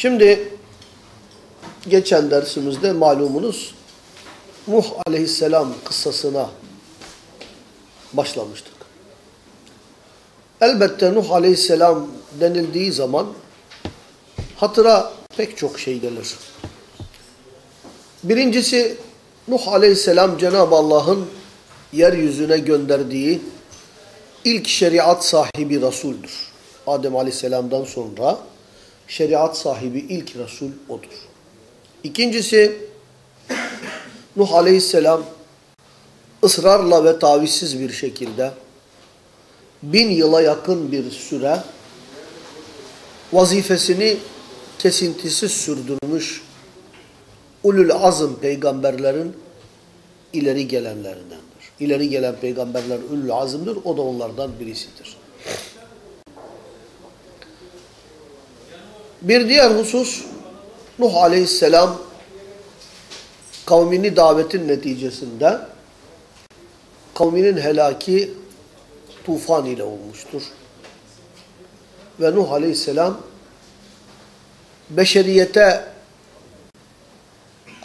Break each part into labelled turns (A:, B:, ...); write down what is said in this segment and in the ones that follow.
A: Şimdi geçen dersimizde malumunuz Nuh aleyhisselam kıssasına başlamıştık. Elbette Nuh aleyhisselam denildiği zaman hatıra pek çok şey gelir. Birincisi Nuh aleyhisselam Cenab-ı Allah'ın yeryüzüne gönderdiği ilk şeriat sahibi Resul'dür. Adem aleyhisselamdan sonra şeriat sahibi ilk Resul odur. İkincisi Nuh aleyhisselam ısrarla ve tavizsiz bir şekilde bin yıla yakın bir süre vazifesini kesintisiz sürdürmüş ulul azm peygamberlerin ileri gelenlerindendir. İleri gelen peygamberler ulul azımdır. O da onlardan birisidir. Bir diğer husus Nuh aleyhisselam kavmini davetin neticesinde kavminin helaki tufan ile olmuştur. Ve Nuh aleyhisselam beşeriyete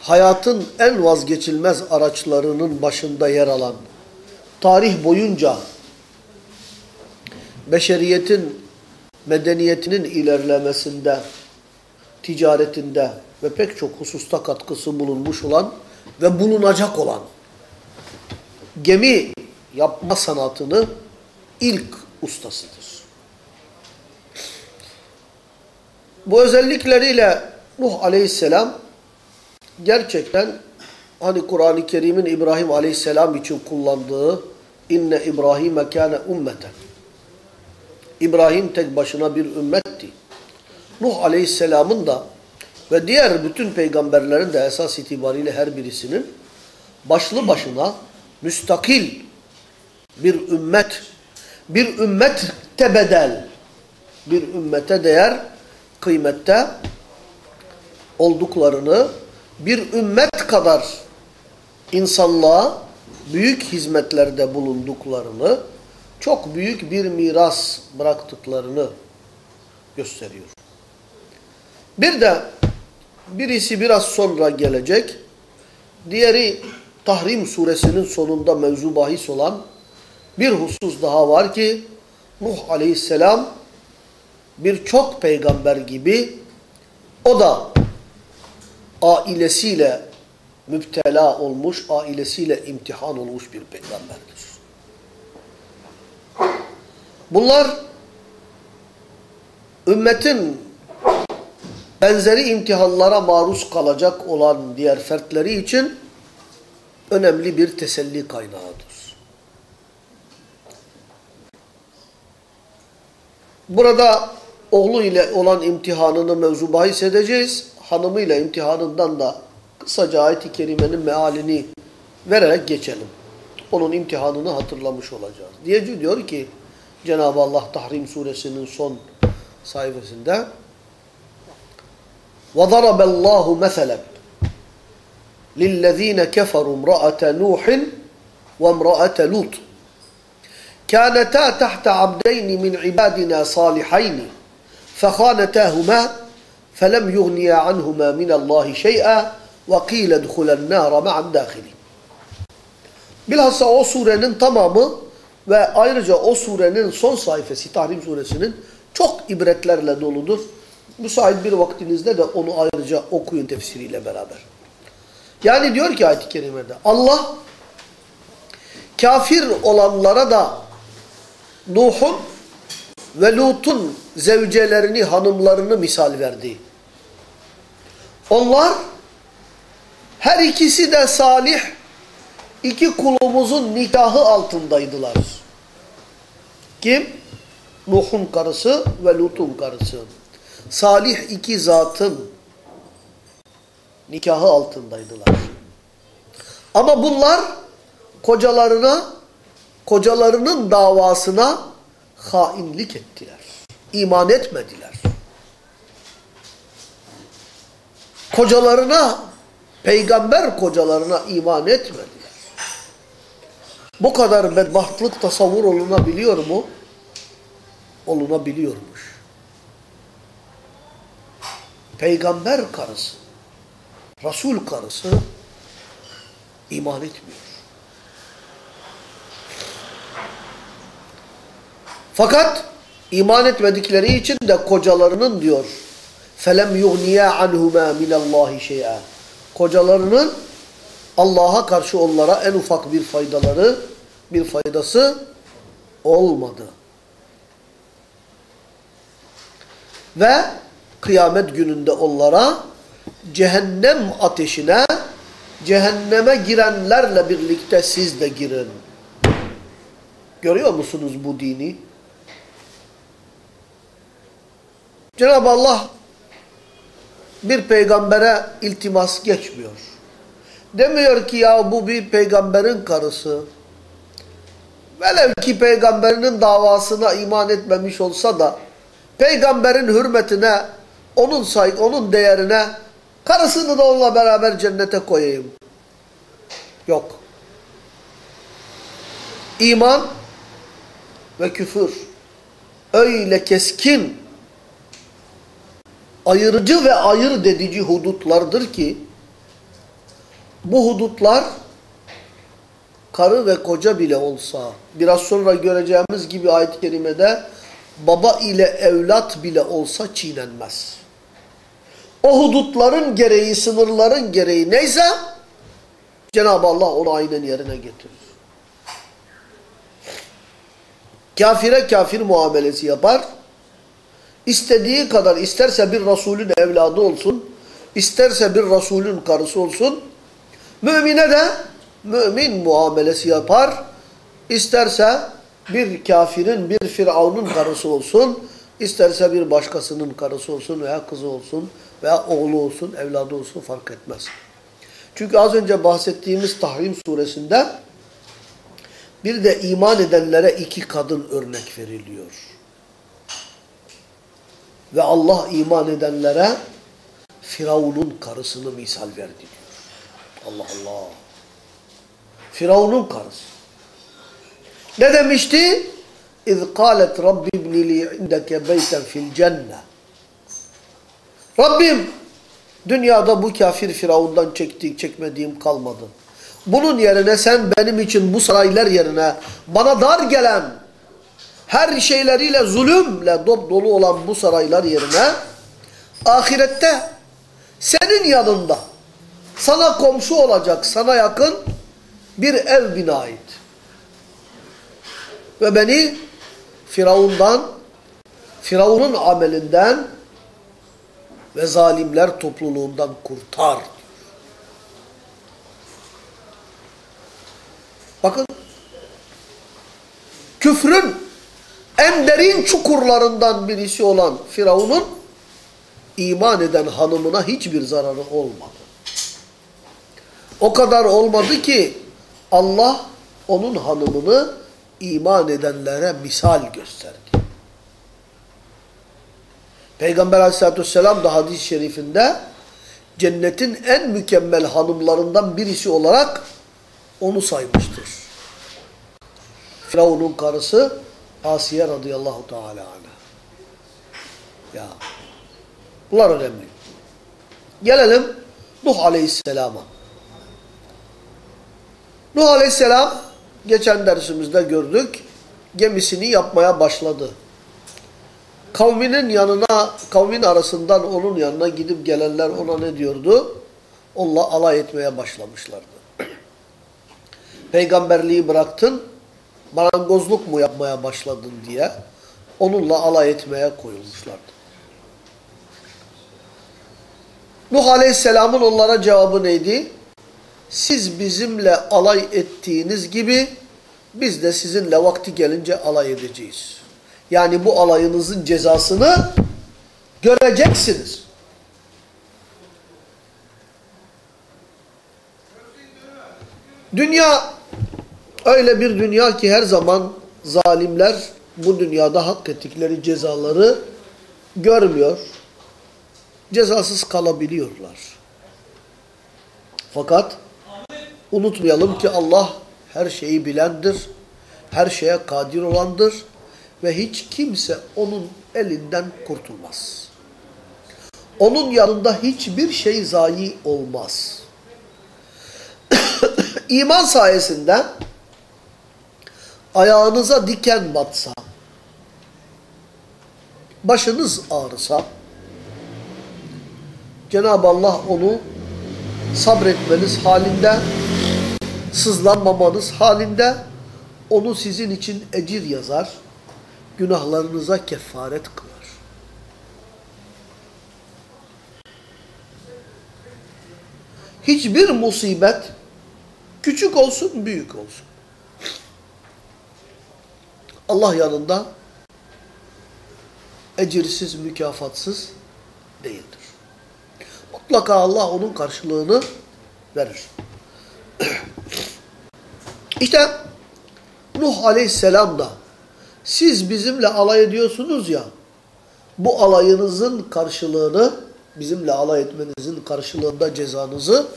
A: hayatın en vazgeçilmez araçlarının başında yer alan tarih boyunca beşeriyetin medeniyetinin ilerlemesinde, ticaretinde ve pek çok hususta katkısı bulunmuş olan ve bulunacak olan gemi yapma sanatını ilk ustasıdır. Bu özellikleriyle Nuh aleyhisselam gerçekten hani Kur'an-ı Kerim'in İbrahim aleyhisselam için kullandığı inne İbrahim'e kâne ummeten İbrahim tek başına bir ümmetti. Nuh aleyhisselamın da ve diğer bütün peygamberlerin de esas itibariyle her birisinin başlı başına müstakil bir ümmet, bir ümmette bedel, bir ümmete değer, kıymette olduklarını, bir ümmet kadar insanlığa büyük hizmetlerde bulunduklarını, çok büyük bir miras bıraktıklarını gösteriyor. Bir de birisi biraz sonra gelecek, diğeri Tahrim suresinin sonunda mevzu bahis olan bir husus daha var ki Nuh aleyhisselam birçok peygamber gibi o da ailesiyle müptela olmuş, ailesiyle imtihan olmuş bir peygamberdir. Bunlar ümmetin benzeri imtihanlara maruz kalacak olan diğer fertleri için önemli bir teselli kaynağıdır. Burada oğlu ile olan imtihanını mevzu bahis edeceğiz. Hanımıyla imtihanından da kısaca ayet-i kerimenin mealini vererek geçelim. Onun imtihanını hatırlamış olacağız. Diyeci diyor ki Cenab-ı Allah Tahrim suresinin son sayfasında وَضَرَبَ اللّٰهُ مَثَلًا لِلَّذ۪ينَ كَفَرُوا امْرَأَةَ نُوحٍ وَامْرَأَةَ لُوطٍ كانتا تحت عبدين من عبادنا صالحين فخانتاهما فلم يغنيا عنهما من الله شيئا وقيل ادخلا النار مع الداخلين Bilhassa o surenin tamamı ve ayrıca o surenin son sayfası Tahrim suresinin çok ibretlerle doludur. Müsait bir vaktinizde de onu ayrıca okuyun tefsiriyle beraber. Yani diyor ki ayet-i kerimede Allah kafir olanlara da Nuh'un ve Lut'un zevcelerini, hanımlarını misal verdi. Onlar her ikisi de salih iki kulumuzun nikahı altındaydılar. Kim? Nuh'un karısı ve Lut'un karısı. Salih iki zatın nikahı altındaydılar. Ama bunlar kocalarına, kocalarının davasına hainlik ettiler. İman etmediler. Kocalarına, peygamber kocalarına iman etmediler. Bu kadar bedbahtlık tasavvur olunabiliyor mu? Olunabiliyormuş. peygamber karısı, Resul karısı iman etmiyor. Fakat iman etmedikleri için de kocalarının diyor felem yughniya anhuma min Allah şey'a. Kocalarının Allah'a karşı onlara en ufak bir faydaları, bir faydası olmadı. Ve kıyamet gününde onlara cehennem ateşine, cehenneme girenlerle birlikte siz de girin. Görüyor musunuz bu dini? Cenab-ı Allah bir peygambere iltimas geçmiyor. Demiyor ki ya bu bir peygamberin karısı. Velev ki peygamberinin davasına iman etmemiş olsa da peygamberin hürmetine, onun saygı, onun değerine karısını da onunla beraber cennete koyayım. Yok. İman ve küfür öyle keskin ayırıcı ve ayırt edici hudutlardır ki bu hudutlar karı ve koca bile olsa biraz sonra göreceğimiz gibi ayet-i kerimede baba ile evlat bile olsa çiğnenmez. O hudutların gereği, sınırların gereği neyse Cenab-ı Allah onu aynen yerine getirir. Kafire kafir muamelesi yapar. İstediği kadar isterse bir Resulün evladı olsun, isterse bir Resulün karısı olsun, mümine de mümin muamelesi yapar. İsterse bir kafirin, bir firavunun karısı olsun, isterse bir başkasının karısı olsun veya kızı olsun veya oğlu olsun, evladı olsun fark etmez. Çünkü az önce bahsettiğimiz Tahrim suresinde bir de iman edenlere iki kadın örnek veriliyor. Ve Allah iman edenlere Firavun'un karısını misal verdi. Allah Allah. Firavun'un karısı. Ne demişti? İz قَالَتْ رَبِّ ابْنِ لِي عِنْدَكَ بَيْتًا فِي الْجَنَّةِ Rabbim dünyada bu kafir Firavun'dan çektiğim, çekmediğim kalmadı. Bunun yerine sen benim için bu saraylar yerine bana dar gelen her şeyleriyle zulümle dop dolu olan bu saraylar yerine ahirette senin yanında sana komşu olacak, sana yakın bir ev bina et. Ve beni Firavundan, Firavun'un amelinden ve zalimler topluluğundan kurtar. Bakın küfrün en derin çukurlarından birisi olan Firavun'un iman eden hanımına hiçbir zararı olmadı. O kadar olmadı ki Allah onun hanımını iman edenlere misal gösterdi. Peygamber aleyhissalatü vesselam da hadis-i şerifinde cennetin en mükemmel hanımlarından birisi olarak onu saymıştır. Firavun'un karısı Asiye radıyallahu teala anha. Ya. Bunlar önemli. Gelelim Nuh aleyhisselama. Nuh aleyhisselam geçen dersimizde gördük. Gemisini yapmaya başladı. Kavminin yanına, kavmin arasından onun yanına gidip gelenler ona ne diyordu? Onunla alay etmeye başlamışlardı. Peygamberliği bıraktın, marangozluk mu yapmaya başladın diye onunla alay etmeye koyulmuşlardı. Nuh Aleyhisselam'ın onlara cevabı neydi? Siz bizimle alay ettiğiniz gibi biz de sizinle vakti gelince alay edeceğiz. Yani bu alayınızın cezasını göreceksiniz. Dünya öyle bir dünya ki her zaman zalimler bu dünyada hak ettikleri cezaları görmüyor. Cezasız kalabiliyorlar. Fakat unutmayalım ki Allah her şeyi bilendir, her şeye kadir olandır ve hiç kimse onun elinden kurtulmaz. Onun yanında hiçbir şey zayi olmaz. İman sayesinde ayağınıza diken batsa, başınız ağrısa, Cenab-ı Allah onu sabretmeniz halinde, sızlanmamanız halinde onu sizin için ecir yazar, günahlarınıza kefaret kılar. Hiçbir musibet küçük olsun, büyük olsun. Allah yanında ecirsiz, mükafatsız değildir. Mutlaka Allah onun karşılığını verir. İşte Nuh Aleyhisselam da siz bizimle alay ediyorsunuz ya bu alayınızın karşılığını bizimle alay etmenizin karşılığında cezanızı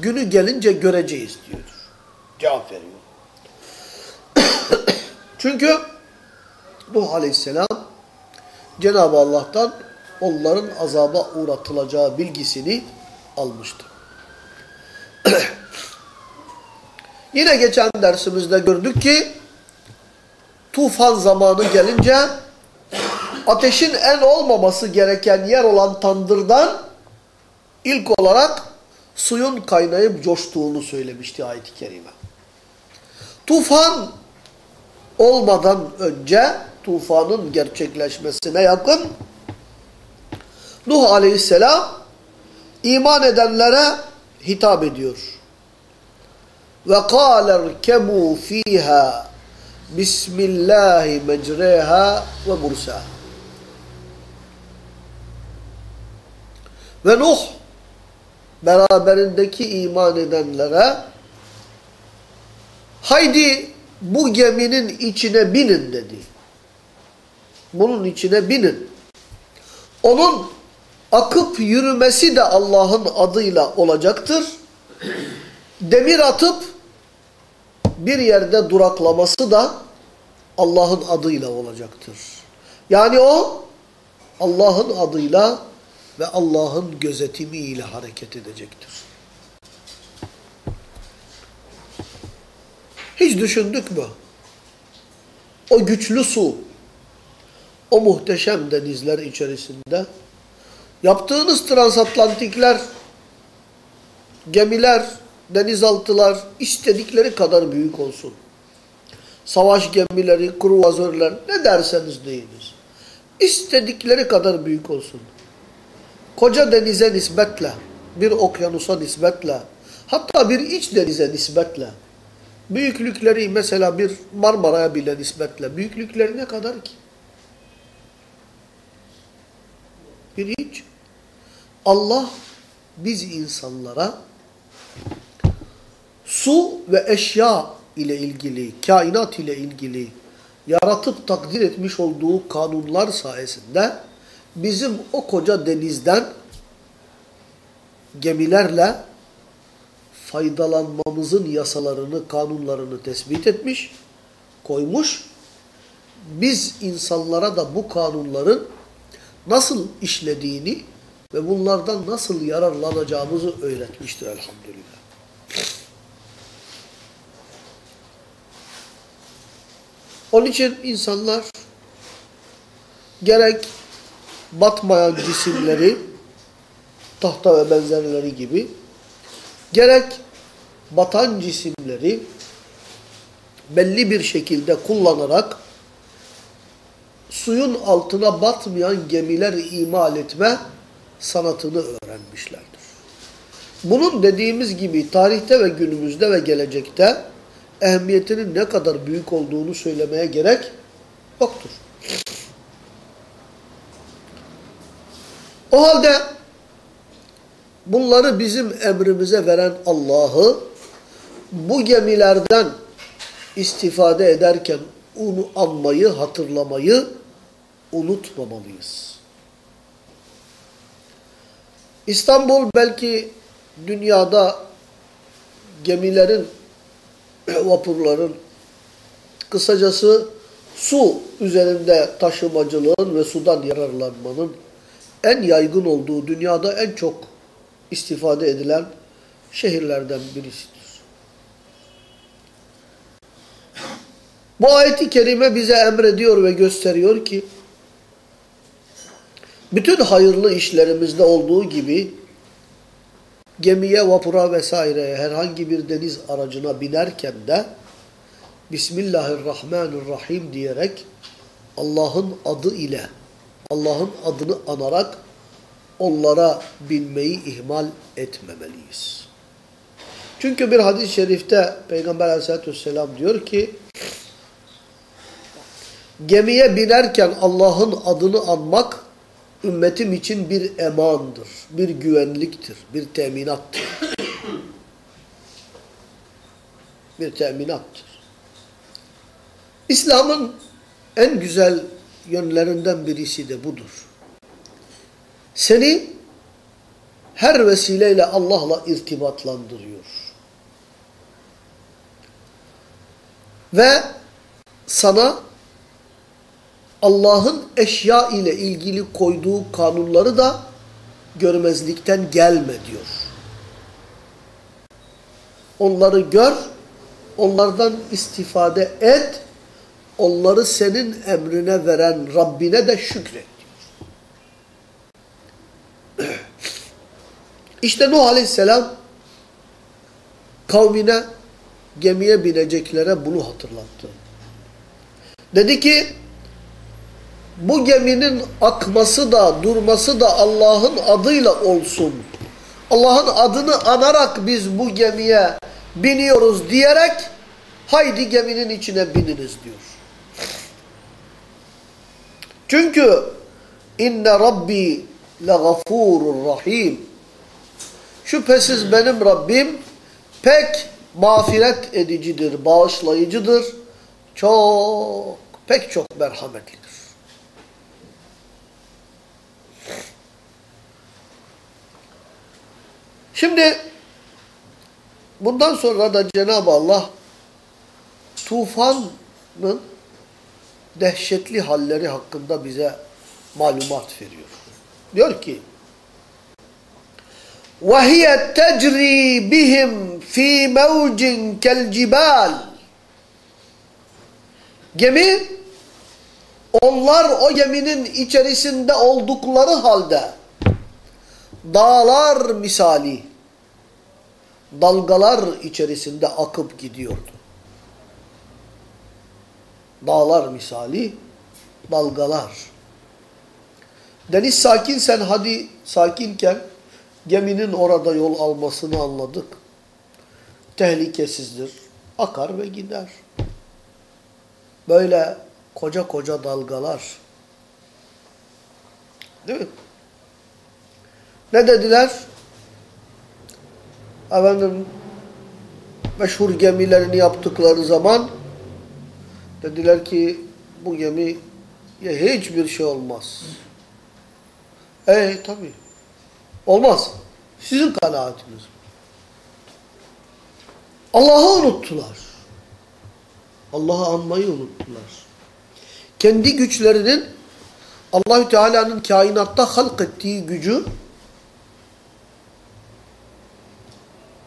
A: günü gelince göreceğiz diyordur. Cevap veriyor. Çünkü Nuh Aleyhisselam Cenab-ı Allah'tan onların azaba uğratılacağı bilgisini almıştı. Yine geçen dersimizde gördük ki tufan zamanı gelince ateşin en olmaması gereken yer olan tandırdan ilk olarak suyun kaynayıp coştuğunu söylemişti ayet-i kerime. Tufan olmadan önce tufanın gerçekleşmesine yakın Nuh aleyhisselam iman edenlere hitap ediyor. Ve kâler kemû fîhâ Bismillahi mecreha ve mursaha. Ve Nuh beraberindeki iman edenlere haydi bu geminin içine binin dedi. Bunun içine binin. Onun akıp yürümesi de Allah'ın adıyla olacaktır. Demir atıp bir yerde duraklaması da Allah'ın adıyla olacaktır. Yani o Allah'ın adıyla ve Allah'ın gözetimiyle hareket edecektir. Hiç düşündük mü? O güçlü su, o muhteşem denizler içerisinde yaptığınız transatlantikler, gemiler, denizaltılar istedikleri kadar büyük olsun. Savaş gemileri, kruvazörler ne derseniz deyiniz. İstedikleri kadar büyük olsun. Koca denize nisbetle, bir okyanusa nisbetle, hatta bir iç denize nisbetle, büyüklükleri mesela bir Marmara'ya bile nisbetle, büyüklükleri ne kadar ki? Bir iç. Allah biz insanlara su ve eşya ile ilgili, kainat ile ilgili yaratıp takdir etmiş olduğu kanunlar sayesinde bizim o koca denizden gemilerle faydalanmamızın yasalarını, kanunlarını tespit etmiş, koymuş. Biz insanlara da bu kanunların nasıl işlediğini ve bunlardan nasıl yararlanacağımızı öğretmiştir elhamdülillah. Onun için insanlar gerek batmayan cisimleri, tahta ve benzerleri gibi, gerek batan cisimleri belli bir şekilde kullanarak suyun altına batmayan gemiler imal etme sanatını öğrenmişlerdir. Bunun dediğimiz gibi tarihte ve günümüzde ve gelecekte ehemmiyetinin ne kadar büyük olduğunu söylemeye gerek yoktur. O halde bunları bizim emrimize veren Allah'ı bu gemilerden istifade ederken onu anmayı, hatırlamayı unutmamalıyız. İstanbul belki dünyada gemilerin, vapurların, kısacası su üzerinde taşımacılığın ve sudan yararlanmanın en yaygın olduğu, dünyada en çok istifade edilen şehirlerden birisidir. Bu ayeti kerime bize emrediyor ve gösteriyor ki bütün hayırlı işlerimizde olduğu gibi gemiye, vapura vesaireye herhangi bir deniz aracına binerken de Bismillahirrahmanirrahim diyerek Allah'ın adı ile Allah'ın adını anarak onlara binmeyi ihmal etmemeliyiz. Çünkü bir hadis-i şerifte Peygamber aleyhissalatü vesselam diyor ki gemiye binerken Allah'ın adını anmak ümmetim için bir emandır, bir güvenliktir, bir teminattır. bir teminattır. İslam'ın en güzel yönlerinden birisi de budur. Seni her vesileyle Allah'la irtibatlandırıyor. Ve sana Allah'ın eşya ile ilgili koyduğu kanunları da görmezlikten gelme diyor. Onları gör, onlardan istifade et, onları senin emrine veren Rabbine de şükret. İşte Nuh Aleyhisselam kavmine gemiye bineceklere bunu hatırlattı. Dedi ki bu geminin akması da durması da Allah'ın adıyla olsun. Allah'ın adını anarak biz bu gemiye biniyoruz diyerek haydi geminin içine bininiz diyor. Çünkü inne rabbi legafurur rahim. Şüphesiz benim Rabbim pek mağfiret edicidir, bağışlayıcıdır. Çok, pek çok merhametlidir. Şimdi bundan sonra da Cenab-ı Allah tufanın dehşetli halleri hakkında bize malumat veriyor. Diyor ki وَهِيَ تَجْرِي بِهِمْ ف۪ي مَوْجٍ كَالْجِبَالِ Gemi, onlar o geminin içerisinde oldukları halde dağlar misali dalgalar içerisinde akıp gidiyordu. Dağlar misali dalgalar. Deniz sakin sen hadi sakinken geminin orada yol almasını anladık. Tehlikesizdir. Akar ve gider. Böyle koca koca dalgalar. Değil mi? Ne dediler? Efendim meşhur gemilerini yaptıkları zaman dediler ki bu gemiye hiçbir şey olmaz. E tabi. Olmaz. Sizin kanaatiniz. Allah'ı unuttular. Allah'ı anmayı unuttular. Kendi güçlerinin Allahü Teala'nın kainatta halk ettiği gücü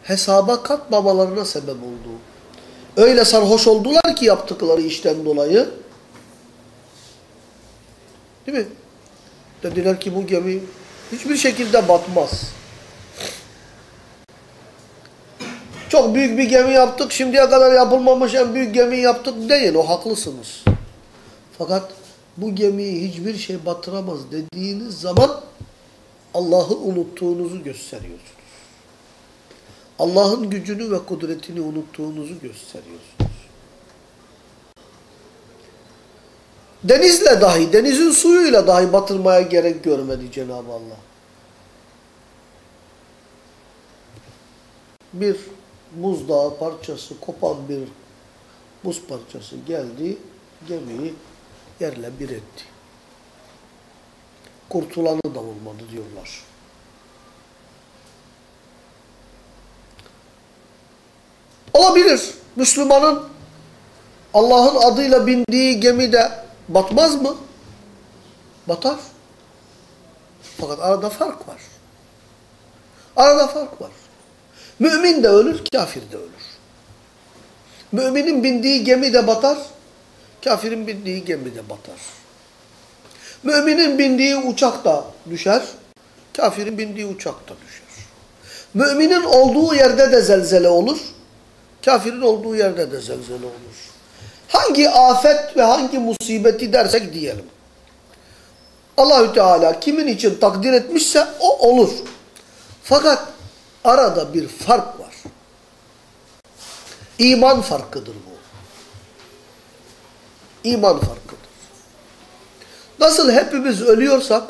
A: hesaba katmamalarına sebep oldu. Öyle sarhoş oldular ki yaptıkları işten dolayı. Değil mi? Dediler ki bu gemi hiçbir şekilde batmaz. Çok büyük bir gemi yaptık, şimdiye kadar yapılmamış en büyük gemi yaptık değil, o haklısınız. Fakat bu gemiyi hiçbir şey batıramaz dediğiniz zaman Allah'ı unuttuğunuzu gösteriyorsunuz. Allah'ın gücünü ve kudretini unuttuğunuzu gösteriyorsunuz. Denizle dahi, denizin suyuyla dahi batırmaya gerek görmedi Cenab-ı Allah. Bir buzdağı parçası, kopan bir buz parçası geldi, gemiyi yerle bir etti. Kurtulanı da olmadı diyorlar. Olabilir. Müslümanın Allah'ın adıyla bindiği gemide batmaz mı? Batar. Fakat arada fark var. Arada fark var. Mümin de ölür, kafir de ölür. Müminin bindiği gemi de batar, kafirin bindiği gemi de batar. Müminin bindiği uçak da düşer, kafirin bindiği uçak da düşer. Müminin olduğu yerde de zelzele olur, kafirin olduğu yerde de zelzele olur. Hangi afet ve hangi musibeti dersek diyelim. Allahü Teala kimin için takdir etmişse o olur. Fakat arada bir fark var. İman farkıdır bu. İman farkıdır. Nasıl hepimiz ölüyorsak,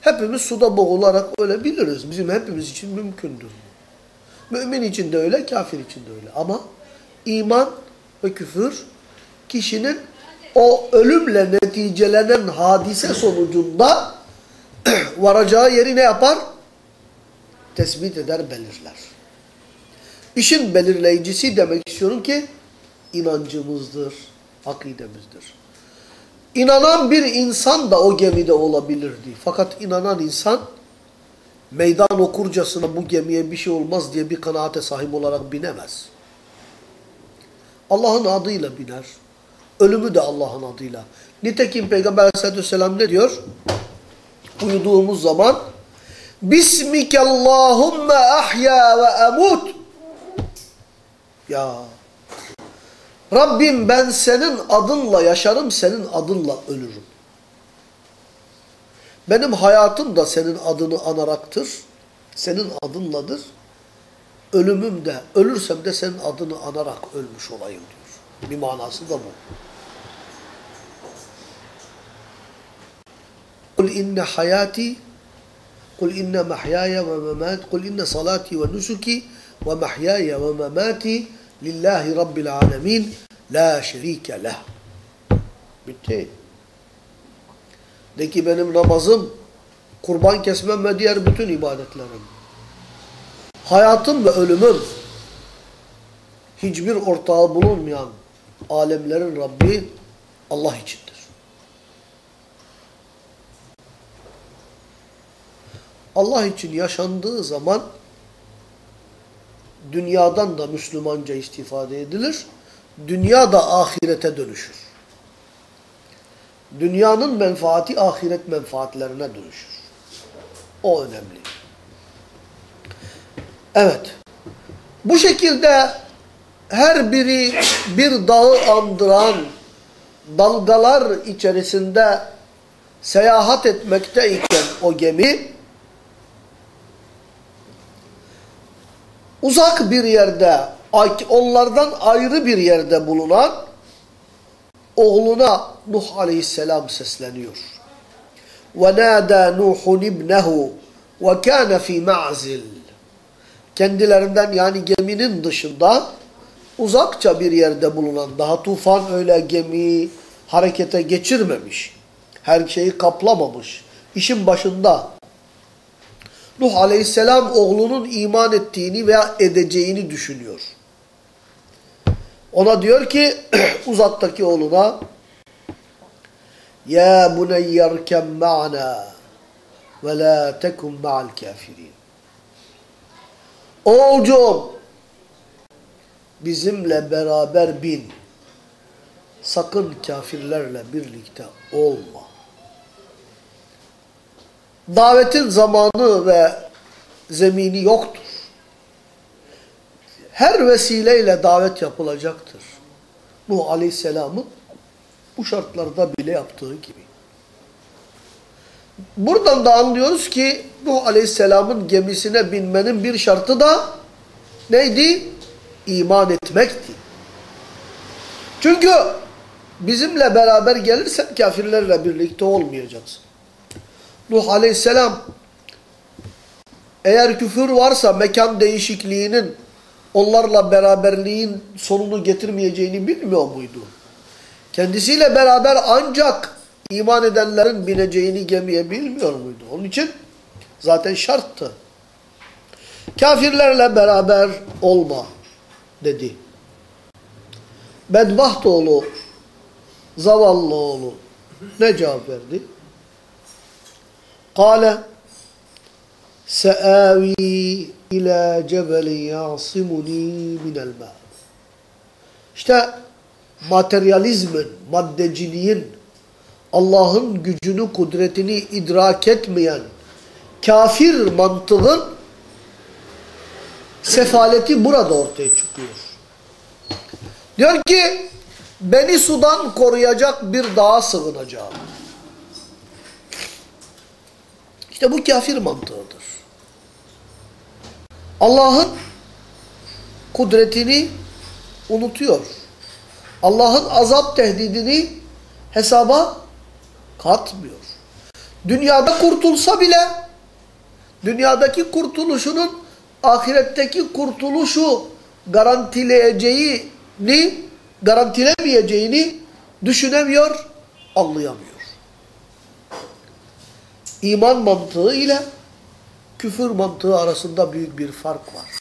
A: hepimiz suda boğularak ölebiliriz. Bizim hepimiz için mümkündür. Mümin için de öyle, kafir için de öyle. Ama iman ve küfür kişinin o ölümle neticelenen hadise sonucunda varacağı yeri ne yapar? Tespit eder, belirler. İşin belirleyicisi demek istiyorum ki inancımızdır, akidemizdir. İnanan bir insan da o gemide olabilirdi. Fakat inanan insan meydan okurcasına bu gemiye bir şey olmaz diye bir kanaate sahip olarak binemez. Allah'ın adıyla biner. Ölümü de Allah'ın adıyla. Nitekim Peygamber aleyhissalatü vesselam ne diyor? Uyuduğumuz zaman Bismike Allahümme ahya ve emut Ya Rabbim ben senin adınla yaşarım, senin adınla ölürüm. Benim hayatım da senin adını anaraktır. Senin adınladır. Ölümüm de, ölürsem de senin adını anarak ölmüş olayım diyor. Bir manası da bu. Kul inne hayati Kul inne mahyaya ve memati Kul inne salati ve nusuki ve mahyaya ve memati lillahi rabbil alemin la şerike leh. Bitti. De ki benim namazım, kurban kesmem ve diğer bütün ibadetlerim. Hayatım ve ölümüm hiçbir ortağı bulunmayan alemlerin Rabbi Allah içindir. Allah için yaşandığı zaman dünyadan da Müslümanca istifade edilir. Dünya da ahirete dönüşür. Dünyanın menfaati ahiret menfaatlerine dönüşür. O önemli. Evet. Bu şekilde her biri bir dağı andıran dalgalar içerisinde seyahat etmekteyken o gemi uzak bir yerde onlardan ayrı bir yerde bulunan oğluna Nuh aleyhisselam sesleniyor. وَنَادَى نُوحٌ اِبْنَهُ وَكَانَ ف۪ي مَعْزِلٍ Kendilerinden yani geminin dışında uzakça bir yerde bulunan, daha tufan öyle gemi harekete geçirmemiş, her şeyi kaplamamış, işin başında Nuh aleyhisselam oğlunun iman ettiğini veya edeceğini düşünüyor. Ona diyor ki uzaktaki oğluna Ya buneyyerken ma'na ve la tekun ma'al kafirin. Oğulcuğum bizimle beraber bin. Sakın kafirlerle birlikte olma. Davetin zamanı ve zemini yoktur. Her vesileyle davet yapılacaktır. Nuh Aleyhisselam'ın bu şartlarda bile yaptığı gibi. Buradan da anlıyoruz ki Nuh Aleyhisselam'ın gemisine binmenin bir şartı da neydi? İman etmekti. Çünkü bizimle beraber gelirsen kafirlerle birlikte olmayacaksın. Nuh Aleyhisselam eğer küfür varsa mekan değişikliğinin onlarla beraberliğin sonunu getirmeyeceğini bilmiyor muydu? Kendisiyle beraber ancak iman edenlerin bineceğini gemiye bilmiyor muydu? Onun için zaten şarttı. Kafirlerle beraber olma dedi. Bedbaht oğlu, zavallı oğlu ne cevap verdi? Kale se'avi İlâ cebelin yâsimuni minel mâ. İşte materyalizmin, maddeciliğin, Allah'ın gücünü, kudretini idrak etmeyen kafir mantığın sefaleti burada ortaya çıkıyor. Diyor ki beni sudan koruyacak bir dağa sığınacağım. İşte bu kafir mantığıdır. Allah'ın kudretini unutuyor. Allah'ın azap tehdidini hesaba katmıyor. Dünyada kurtulsa bile dünyadaki ahiretteki kurtuluşu garantileyeceğini, garantilemeyeceğini düşünemiyor, anlayamıyor. İman mantığı ile küfür mantığı arasında büyük bir fark var.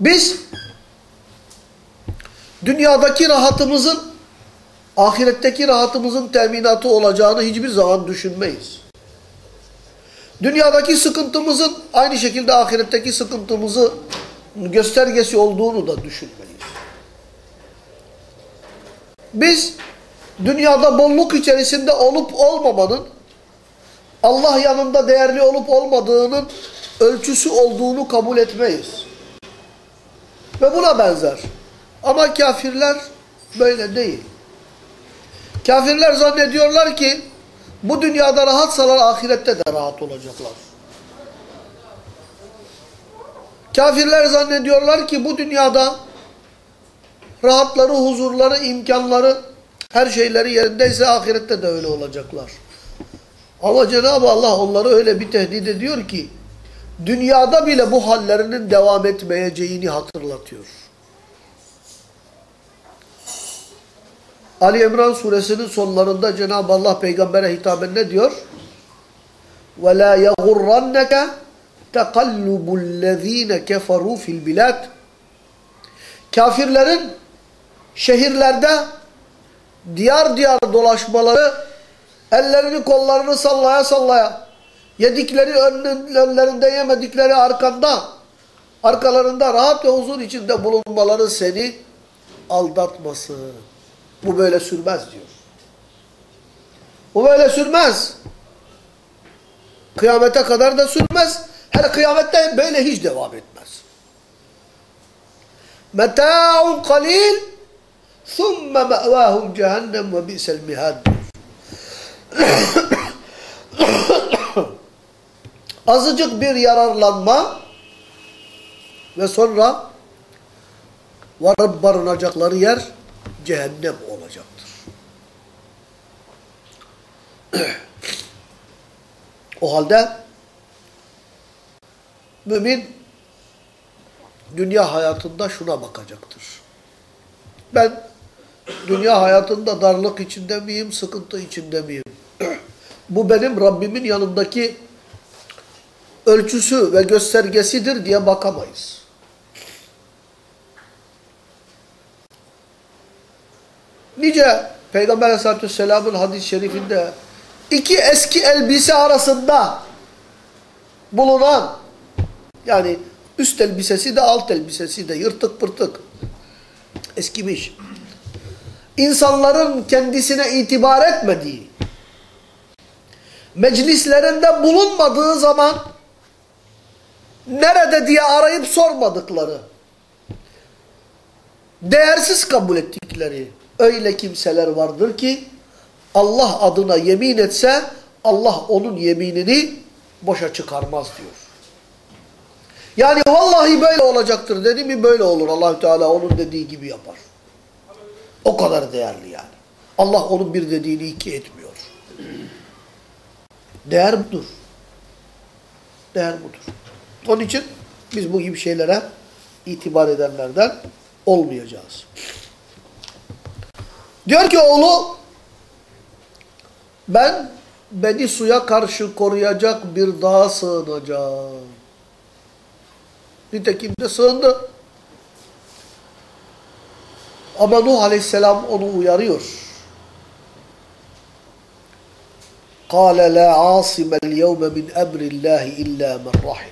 A: Biz dünyadaki rahatımızın ahiretteki rahatımızın teminatı olacağını hiçbir zaman düşünmeyiz. Dünyadaki sıkıntımızın aynı şekilde ahiretteki sıkıntımızı göstergesi olduğunu da düşünmeyiz. Biz dünyada bolluk içerisinde olup olmamanın Allah yanında değerli olup olmadığının ölçüsü olduğunu kabul etmeyiz. Ve buna benzer. Ama kafirler böyle değil. Kafirler zannediyorlar ki bu dünyada rahatsalar ahirette de rahat olacaklar. Kafirler zannediyorlar ki bu dünyada rahatları, huzurları, imkanları, her şeyleri yerindeyse ahirette de öyle olacaklar. Ama Cenab-ı Allah onları öyle bir tehdit ediyor ki dünyada bile bu hallerinin devam etmeyeceğini hatırlatıyor. Ali İmran suresinin sonlarında Cenab-ı Allah peygambere hitaben ne diyor? وَلَا يَغُرَّنَّكَ تَقَلُّبُ الَّذ۪ينَ كَفَرُوا فِي الْبِلَادِ Kafirlerin şehirlerde diyar diyar dolaşmaları, ellerini kollarını sallaya sallaya, yedikleri önlerinde yemedikleri arkanda, arkalarında rahat ve huzur içinde bulunmaları seni aldatmasın. Bu böyle sürmez diyor. Bu böyle sürmez. Kıyamete kadar da sürmez. Her kıyamette böyle hiç devam etmez. Meta'un kalil thumme me'vâhum cehennem ve bi'sel mihad Azıcık bir yararlanma ve sonra varıp barınacakları yer cehennem olacaktır. o halde mümin dünya hayatında şuna bakacaktır. Ben dünya hayatında darlık içinde miyim, sıkıntı içinde miyim? Bu benim Rabbimin yanındaki ölçüsü ve göstergesidir diye bakamayız. Nice Peygamber Aleyhisselatü Vesselam'ın hadis-i şerifinde iki eski elbise arasında bulunan yani üst elbisesi de alt elbisesi de yırtık pırtık eskimiş. İnsanların kendisine itibar etmediği meclislerinde bulunmadığı zaman nerede diye arayıp sormadıkları değersiz kabul ettikleri öyle kimseler vardır ki Allah adına yemin etse Allah onun yeminini boşa çıkarmaz diyor. Yani vallahi böyle olacaktır dedi mi böyle olur. Allahü Teala onun dediği gibi yapar. O kadar değerli yani. Allah onun bir dediğini iki etmiyor. Değer budur. Değer budur. Onun için biz bu gibi şeylere itibar edenlerden olmayacağız. Diyor ki oğlu ben beni suya karşı koruyacak bir dağa sığınacağım. Nitekim de sığındı. Ama Nuh Aleyhisselam onu uyarıyor. قال لا عاصم اليوم من أمر الله إلا من رحم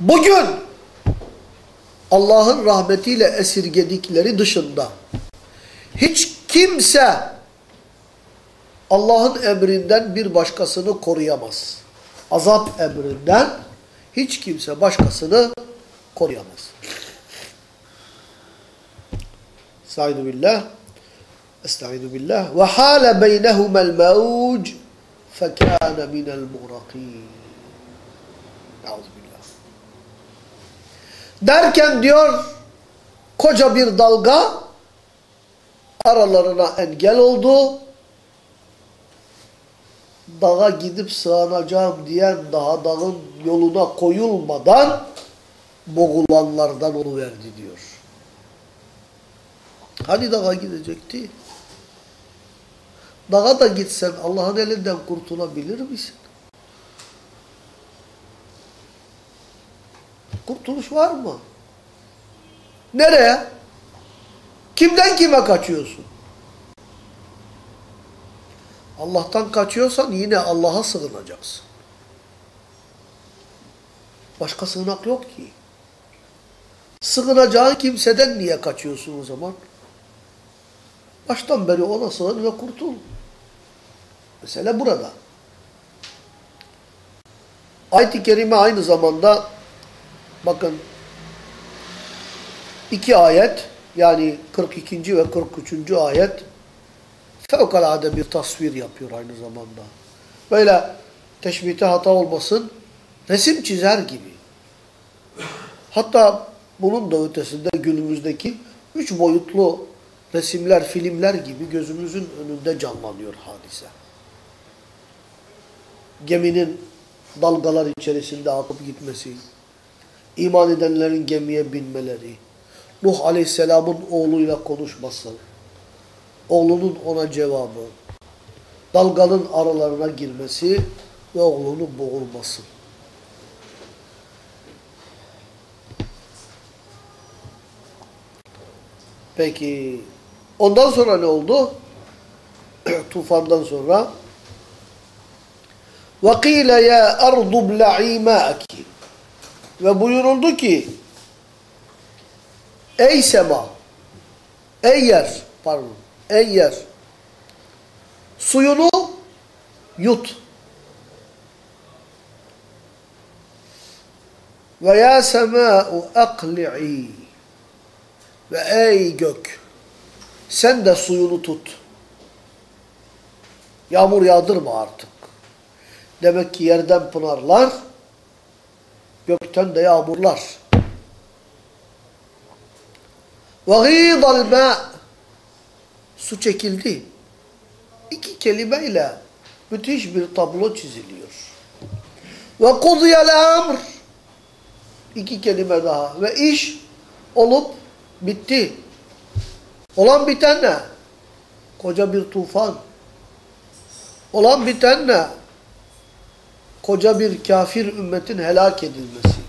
A: Bugün Allah'ın rahmetiyle esirgedikleri dışında hiç kimse Allah'ın emrinden bir başkasını koruyamaz. Azap emrinden hiç kimse başkasını koruyamaz. Estaizu billah. Estaizu billah. Ve hâle beynehumel mevc fekâne minel muğrakîn. Euzubillah. Derken diyor koca bir dalga aralarına engel oldu. Dağa gidip sığınacağım diyen daha dağın yoluna koyulmadan boğulanlardan oluverdi diyor. Hani dağa gidecekti? Dağa da gitsen Allah'ın elinden kurtulabilir misin? Kurtuluş var mı? Nereye? Kimden kime kaçıyorsun? Allah'tan kaçıyorsan yine Allah'a sığınacaksın. Başka sığınak yok ki. Sığınacağın kimseden niye kaçıyorsun o zaman? Baştan beri ona sığın ve kurtul. Mesele burada. Ayet-i Kerime aynı zamanda bakın iki ayet yani 42. ve 43. ayet fevkalade bir tasvir yapıyor aynı zamanda. Böyle teşbihte hata olmasın resim çizer gibi. Hatta bunun da ötesinde günümüzdeki üç boyutlu resimler, filmler gibi gözümüzün önünde canlanıyor hadise. Geminin dalgalar içerisinde akıp gitmesi, iman edenlerin gemiye binmeleri, Nuh Aleyhisselam'ın oğluyla konuşması, oğlunun ona cevabı, dalganın aralarına girmesi ve oğlunun boğulması. Peki ondan sonra ne oldu? Tufandan sonra وَقِيلَ يَا أَرْضُ بْلَعِي مَاءَكِ Ve buyuruldu ki Ey sema, ey yer, pardon, ey yer, suyunu yut. Ve ya semâ'u akli'i ve ey gök, sen de suyunu tut. Yağmur yağdırma artık. Demek ki yerden pınarlar, gökten de yağmurlar. وَغِيضَ الْمَاءِ Su çekildi. İki kelimeyle müthiş bir tablo çiziliyor. وَقُضِيَ الْاَمْرِ İki kelime daha. Ve iş olup bitti. Olan biten ne? Koca bir tufan. Olan biten ne? Koca bir kafir ümmetin helak edilmesi.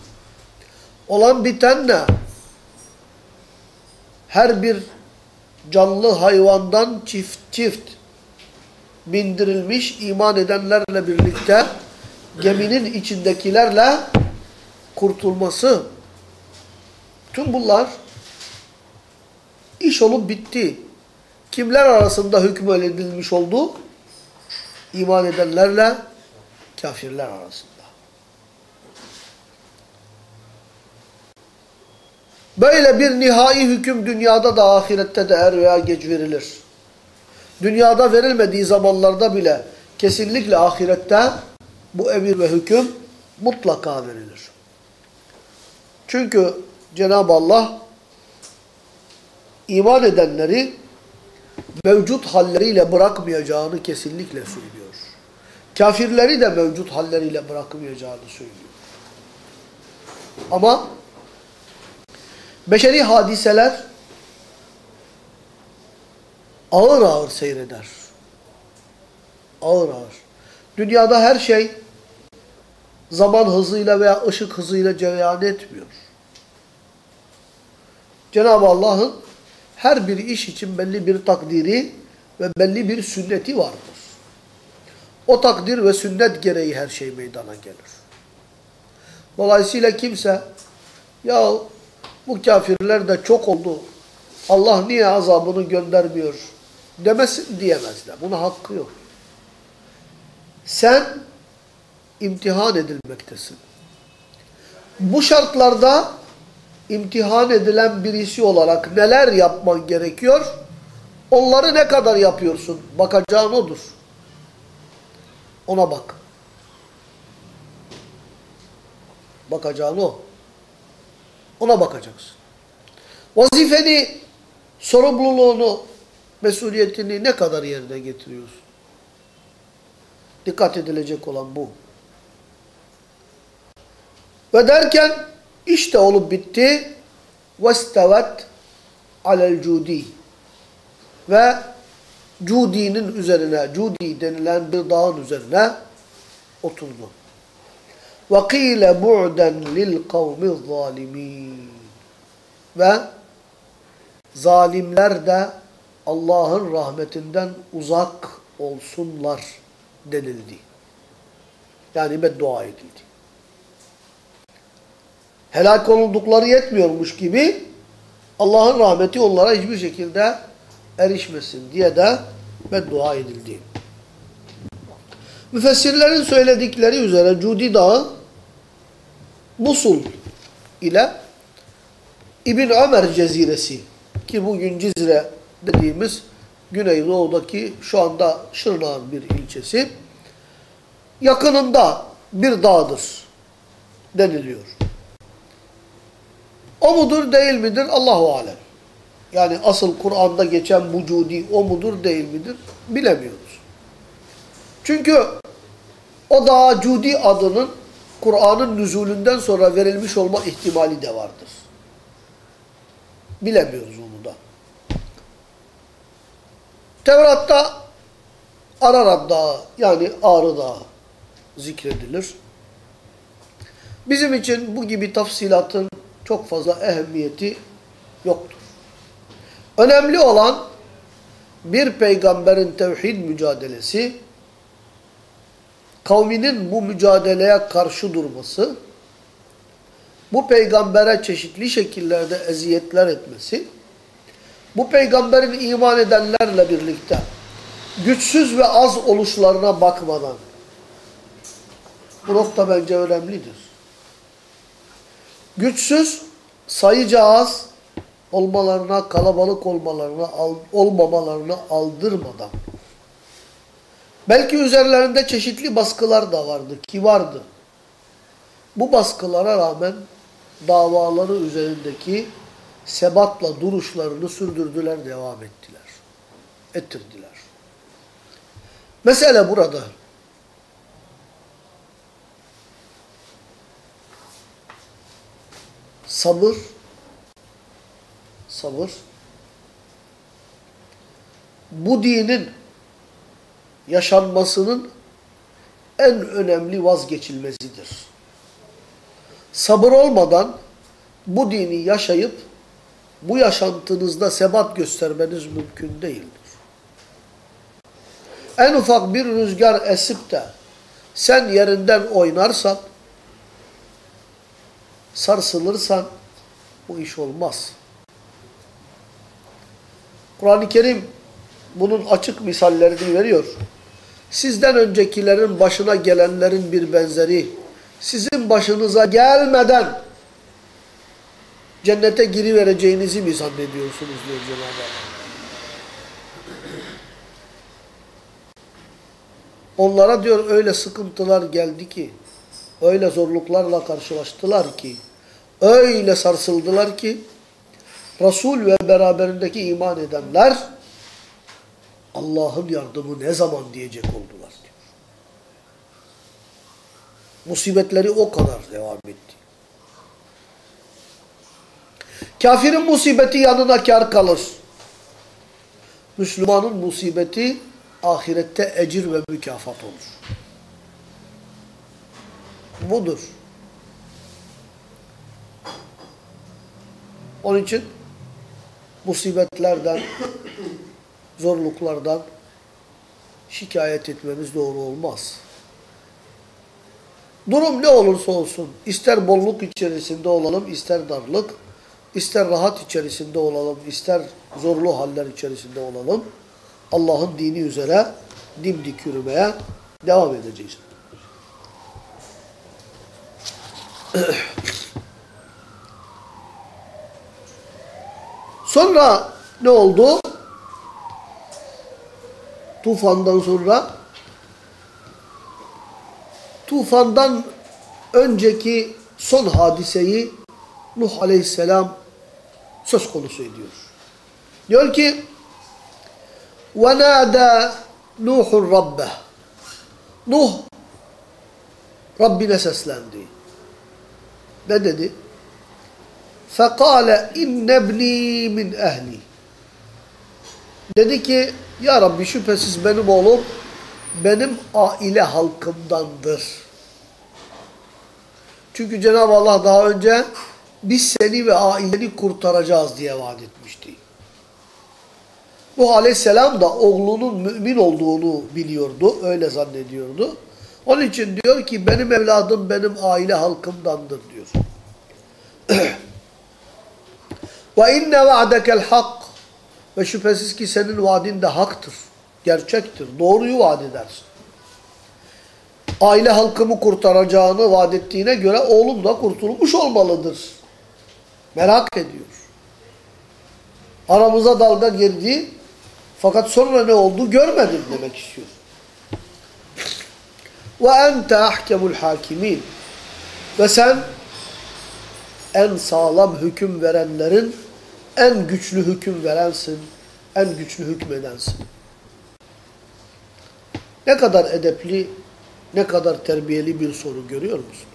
A: Olan biten ne? her bir canlı hayvandan çift çift bindirilmiş iman edenlerle birlikte geminin içindekilerle kurtulması. Tüm bunlar iş olup bitti. Kimler arasında hükmü edilmiş oldu? İman edenlerle kafirler arasında. Böyle bir nihai hüküm dünyada da ahirette de er veya geç verilir. Dünyada verilmediği zamanlarda bile kesinlikle ahirette bu emir ve hüküm mutlaka verilir. Çünkü Cenab-ı Allah iman edenleri mevcut halleriyle bırakmayacağını kesinlikle söylüyor. Kafirleri de mevcut halleriyle bırakmayacağını söylüyor. Ama Beşeri hadiseler ağır ağır seyreder. Ağır ağır. Dünyada her şey zaman hızıyla veya ışık hızıyla cereyan etmiyor. Cenab-ı Allah'ın her bir iş için belli bir takdiri ve belli bir sünneti vardır. o takdir ve sünnet gereği her şey meydana gelir. Dolayısıyla kimse ya bu kafirler de çok oldu. Allah niye azabını göndermiyor demesin diyemezler. Buna hakkı yok. Sen imtihan edilmektesin. Bu şartlarda imtihan edilen birisi olarak neler yapman gerekiyor? Onları ne kadar yapıyorsun? Bakacağın odur. Ona bak. Bakacağın o. Ona bakacaksın. Vazifeni, sorumluluğunu, mesuliyetini ne kadar yerine getiriyorsun? Dikkat edilecek olan bu. Ve derken işte olup bitti. وَاسْتَوَتْ عَلَى الْجُودِي Ve Cudi'nin üzerine, Cudi denilen bir dağın üzerine oturdu. وَقِيلَ بُعْدًا لِلْقَوْمِ الظَّالِمِينَ Ve zalimler de Allah'ın rahmetinden uzak olsunlar denildi. Yani beddua edildi. Helak oldukları yetmiyormuş gibi Allah'ın rahmeti onlara hiçbir şekilde erişmesin diye de beddua edildi. Müfessirlerin söyledikleri üzere Cudi Dağı Musul ile İbn Ömer Ceziresi ki bugün Cizre dediğimiz Güneydoğu'daki şu anda Şırnak'ın bir ilçesi yakınında bir dağdır deniliyor. O mudur değil midir Allahu alem. Yani asıl Kur'an'da geçen bu cudi o mudur değil midir bilemiyoruz. Çünkü o da cudi adının Kur'an'ın nüzulünden sonra verilmiş olma ihtimali de vardır. Bilemiyoruz onu da. Tevrat'ta Ararat Dağı yani Ağrı Dağı zikredilir. Bizim için bu gibi tafsilatın çok fazla ehemmiyeti yoktur. Önemli olan bir peygamberin tevhid mücadelesi, kavminin bu mücadeleye karşı durması, bu peygambere çeşitli şekillerde eziyetler etmesi, bu peygamberin iman edenlerle birlikte güçsüz ve az oluşlarına bakmadan, bu nokta bence önemlidir. Güçsüz, sayıca az olmalarına, kalabalık olmalarına, olmamalarına aldırmadan, belki üzerlerinde çeşitli baskılar da vardı ki vardı. Bu baskılara rağmen davaları üzerindeki sebatla duruşlarını sürdürdüler, devam ettiler. Ettirdiler. Mesele burada. Sabır, sabır, bu dinin yaşanmasının en önemli vazgeçilmezidir. Sabır olmadan bu dini yaşayıp bu yaşantınızda sebat göstermeniz mümkün değildir. En ufak bir rüzgar esip de sen yerinden oynarsan, sarsılırsan bu iş olmaz. Kur'an-ı Kerim bunun açık misallerini veriyor. Sizden öncekilerin başına gelenlerin bir benzeri sizin başınıza gelmeden cennete girivereceğinizi mi zannediyorsunuz diyor Allah. Onlara diyor öyle sıkıntılar geldi ki, öyle zorluklarla karşılaştılar ki, öyle sarsıldılar ki, Resul ve beraberindeki iman edenler Allah'ın yardımı ne zaman diyecek oldular diyor. Musibetleri o kadar devam etti. Kafirin musibeti yanına kar kalır. Müslümanın musibeti ahirette ecir ve mükafat olur. Budur. Onun için musibetlerden, zorluklardan, şikayet etmemiz doğru olmaz. Durum ne olursa olsun, ister bolluk içerisinde olalım, ister darlık, ister rahat içerisinde olalım, ister zorlu haller içerisinde olalım, Allah'ın dini üzere dimdik yürümeye devam edeceğiz. Sonra ne oldu? Tufandan sonra tufandan önceki son hadiseyi Nuh Aleyhisselam söz konusu ediyor. Diyor ki وَنَادَى نُوحٌ رَبَّهِ Nuh Rabbine seslendi. Ne dedi? Fekale innebni min ehli. Dedi ki ya Rabbi şüphesiz benim oğlum benim aile halkımdandır. Çünkü Cenab-ı Allah daha önce biz seni ve aileni kurtaracağız diye vaat etmişti. Bu aleyhisselam da oğlunun mümin olduğunu biliyordu, öyle zannediyordu. Onun için diyor ki benim evladım benim aile halkımdandır diyor. Ve inne va'dekel hak ve şüphesiz ki senin vaadin de haktır, gerçektir, doğruyu vaat edersin. Aile halkımı kurtaracağını vaat ettiğine göre oğlum da kurtulmuş olmalıdır. Merak ediyor. Aramıza dalga girdi fakat sonra ne oldu görmedim demek istiyor. Ve ente ahkemul hakimin. Ve sen en sağlam hüküm verenlerin en güçlü hüküm verensin, en güçlü hükmedensin. Ne kadar edepli, ne kadar terbiyeli bir soru görüyor musunuz?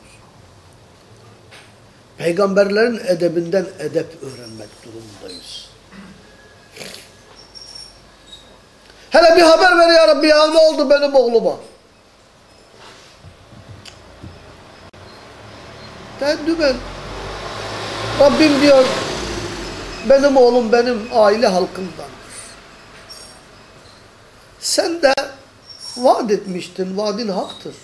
A: Peygamberlerin edebinden edep öğrenmek durumundayız. Hele bir haber ver ya Rabbi ya ne oldu benim oğluma? Teddüben. Rabbim diyor benim oğlum benim aile halkımdandır. Sen de vaat etmiştin, vaadin haktır.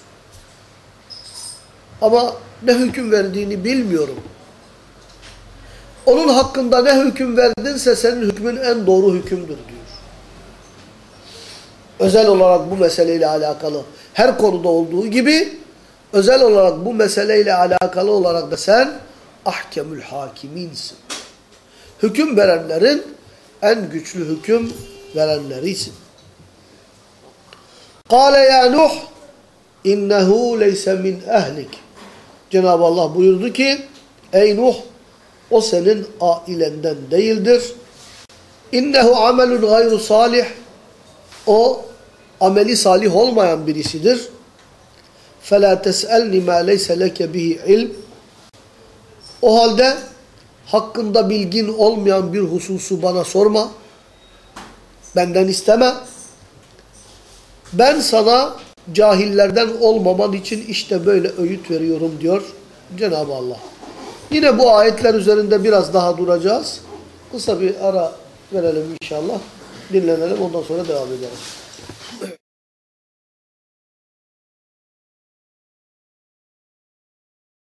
A: Ama ne hüküm verdiğini bilmiyorum. Onun hakkında ne hüküm verdinse senin hükmün en doğru hükümdür diyor. Özel olarak bu meseleyle alakalı her konuda olduğu gibi özel olarak bu meseleyle alakalı olarak da sen ahkemül hakiminsin. Hüküm verenlerin en güçlü hüküm verenlerisin. Kale ya Nuh innehu leyse min ehlik. Cenab-ı Allah buyurdu ki ey Nuh o senin ailenden değildir. İnnehu amelun gayru salih. O ameli salih olmayan birisidir. فَلَا تَسْأَلْنِ مَا لَيْسَ لَكَ بِهِ ilm. O halde hakkında bilgin olmayan bir hususu bana sorma. Benden isteme. Ben sana cahillerden olmaman için işte böyle öğüt veriyorum diyor Cenab-ı Allah. Yine bu ayetler üzerinde biraz daha duracağız. Kısa bir ara verelim inşallah. Dinlenelim ondan sonra devam edelim.